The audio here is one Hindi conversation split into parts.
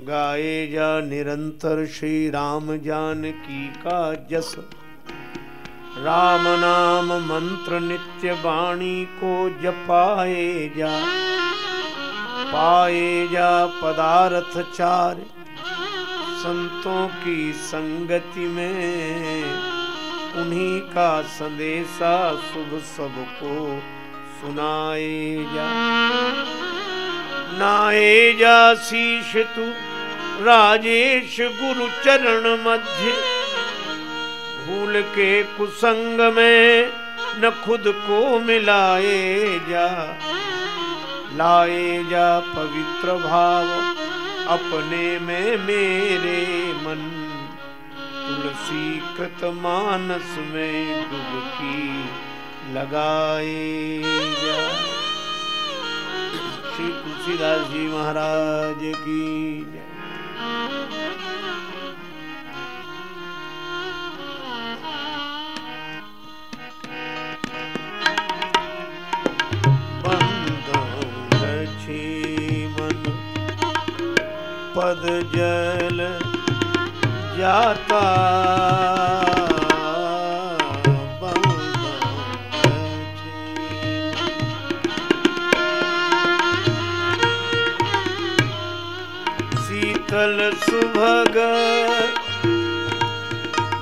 गाए जा निरंतर श्री राम जान की का जस। राम नाम मंत्र नित्य वाणी को जपाए जा। पाए जा पदार्थ चार। संतों की संगति में उन्हीं का संदेशा शुभ सबको सुनाए जा। नाए जा शीश तू राजेश गुरु चरण मध्य, भूल के कुसंग में न खुद को मिलाए जा। लाए जा पवित्र भाव, अपने में मेरे मन। तुलसी कृत मानस में डुबकी लगाए जा। श्री तुलसीदास जी महाराज की जय। पद जल जाता शीतल सुभग।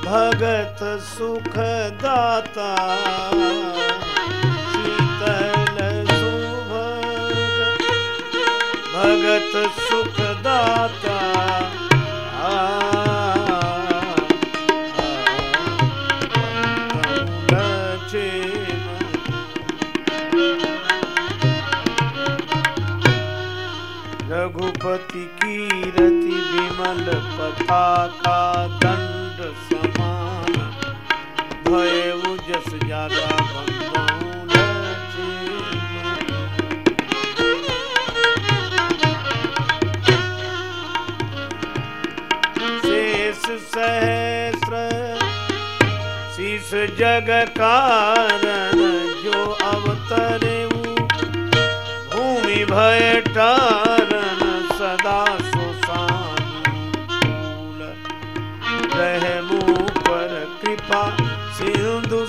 भगत सुख दाता रघुपति कीरति विमल पताका दंड समान। भय जस शेष सहस्र शीस जग कारण, जो अवतरे भूमि भय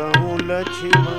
दऊ लक्ष्मण